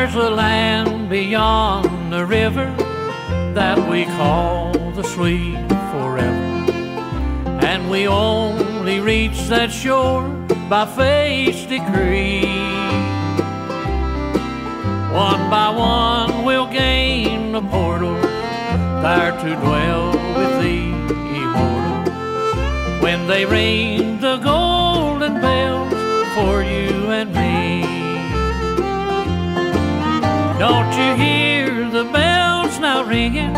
There's a land beyond the river that we call the sweet forever. And we only reach that shore by fate's decree. One by one we'll gain the portal there to dwell with thee, immortal. When they ring the golden bells for you Don't you hear the bells now ringing?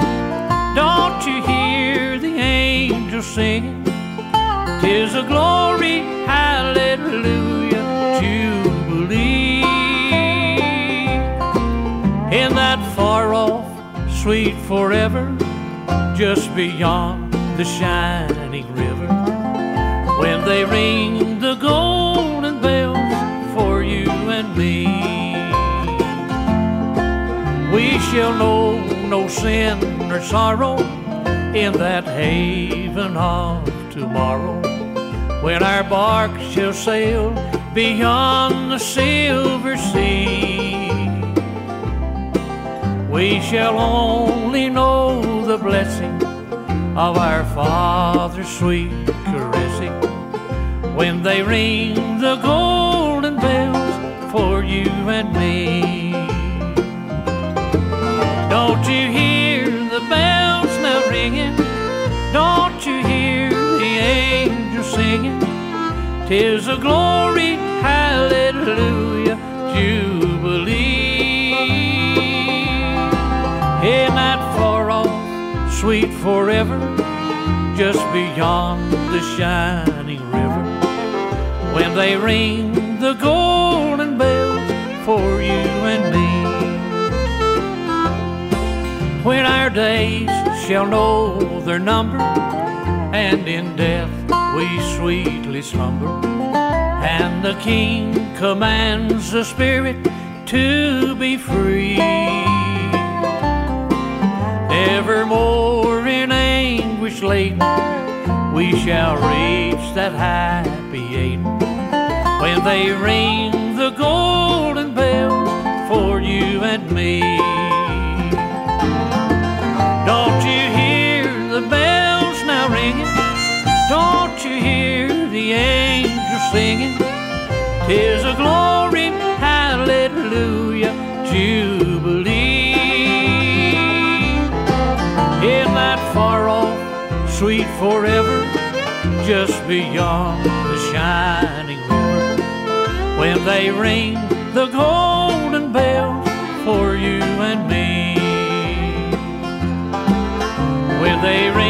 Don't you hear the angels singing? Tis a glory, hallelujah, jubilee. In that far off, sweet forever, just beyond the shining river, when they ring We shall know no sin or sorrow in that haven of tomorrow when our bark shall sail beyond the silver sea. We shall only know the blessing of our Father's sweet caressing when they ring the golden bells for you and me. Tis a glory, hallelujah, jubilee. In that far off, sweet forever, just beyond the shining river, when they ring the golden bells for you and me. When our days shall know their number, and in death we sweetly slumber, and the King commands the Spirit to be free. Nevermore in anguish laden, we shall reach that happy Eden when they ring the golden bells for you and me. is a glory, hallelujah, jubilee. In that far off, sweet forever, just beyond the shining river, when they ring the golden bells for you and me. When they ring